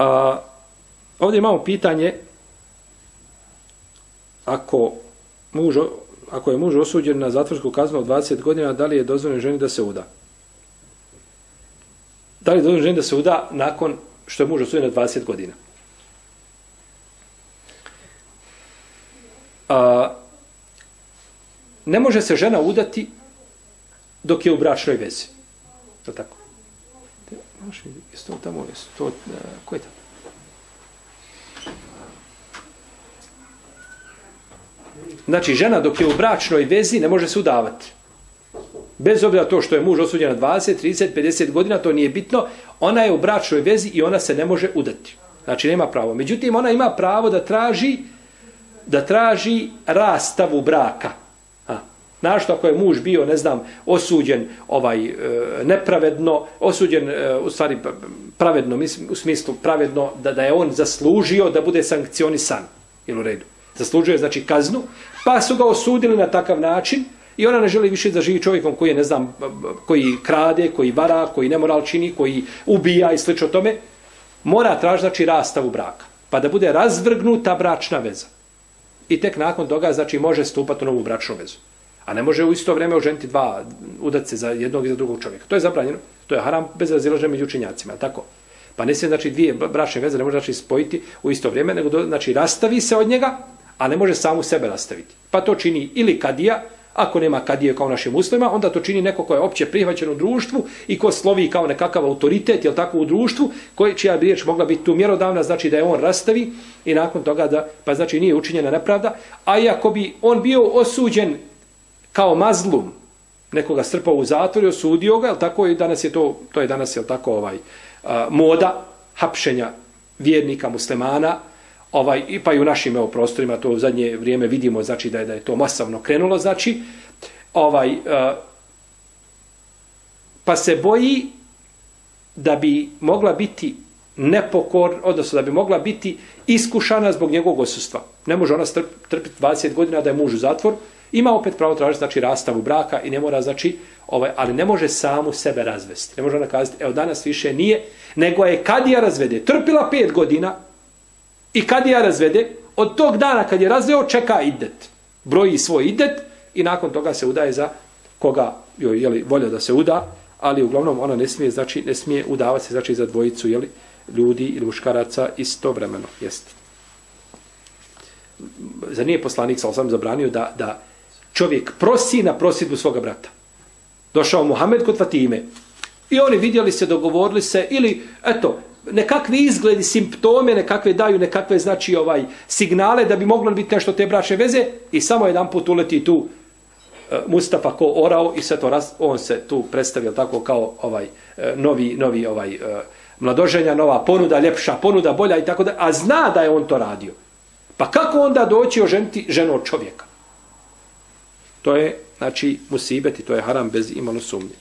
A, ovdje imamo pitanje ako muž, ako je muž osuđen na zatvorsku kaznu od 20 godina, da li je dozvoljeno ženi da se uda? Da li je dozvoljeno ženi da se uda nakon što je muž osuđen na 20 godina? A, ne može se žena udati dok je u bračnoj vezi. Je tako? Znaš, jesu to tamo, jesu to, uh, ko je tamo? Znači, žena dok je u bračnoj vezi ne može se udavati. Bez obzira to što je muž osuđen na 20, 30, 50 godina, to nije bitno. Ona je u bračnoj vezi i ona se ne može udati. Znači, nema pravo. Međutim, ona ima pravo da traži da traži rastavu braka. Našto ako je muž bio, ne znam, osuđen ovaj e, nepravedno, osuđen e, u stvari pravedno, mislim, u smislu pravedno da, da je on zaslužio da bude sankcionisan ili u redu. Zaslužio je znači kaznu, pa su ga osudili na takav način i ona ne želi više da živi čovjekom koji je, ne znam, koji krade, koji vara, koji nemoral čini, koji ubija i slično tome. Mora tražiti znači rastavu braka, pa da bude razvrgnuta bračna veza. I tek nakon toga znači može stupati u novu bračnu vezu. A ne može u isto vrijeme oženiti dva udace za jednog i za drugog čovjeka. To je zabranjeno. To je haram bez razilaženja među učinjacima. Tako? Pa ne se znači dvije bračne veze ne može znači spojiti u isto vrijeme, nego do, znači rastavi se od njega, a ne može samu sebe rastaviti. Pa to čini ili kadija, ako nema kadije kao našim muslimima, onda to čini neko ko je opće prihvaćen u društvu i ko slovi kao nekakav autoritet, jel tako, u društvu, koji, čija bi riječ mogla biti tu mjerodavna, znači da je on rastavi i nakon toga da, pa znači nije učinjena nepravda, a i ako bi on bio osuđen kao mazlum nekoga strpao u zatvor i osudio ga, tako i danas je to, to je danas je tako ovaj a, moda hapšenja vjernika muslimana, ovaj i pa i u našim evo prostorima to u zadnje vrijeme vidimo znači da je da je to masovno krenulo znači ovaj a, pa se boji da bi mogla biti nepokor, odnosno da bi mogla biti iskušana zbog njegovog osustva. Ne može ona trpiti 20 godina da je muž u zatvoru, Ima opet pravo tražiti znači rastavu braka i ne mora znači ovaj ali ne može samu sebe razvesti. Ne može ona kazati evo danas više nije, nego je kad je razvede, trpila pet godina i kad je razvede, od tog dana kad je razveo čeka idet. Broji svoj idet i nakon toga se udaje za koga joj je li volja da se uda, ali uglavnom ona ne smije znači ne smije udavati se znači za dvojicu je li ljudi ili muškaraca istovremeno jest. Za nije poslanik sa sam zabranio da da čovjek prosi na prosidbu svoga brata. Došao Muhammed kod Fatime. I oni vidjeli se, dogovorili se, ili, eto, nekakvi izgledi, simptome, nekakve daju, nekakve, znači, ovaj, signale da bi moglo biti nešto te bračne veze i samo jedan put uleti tu e, Mustafa ko orao i sve to raz, on se tu predstavio tako kao ovaj e, novi, novi ovaj e, mladoženja, nova ponuda, ljepša ponuda, bolja i tako da, a zna da je on to radio. Pa kako onda doći oženiti ženu od čovjeka? To je, znači, musibet i to je haram bez imalo sumnje.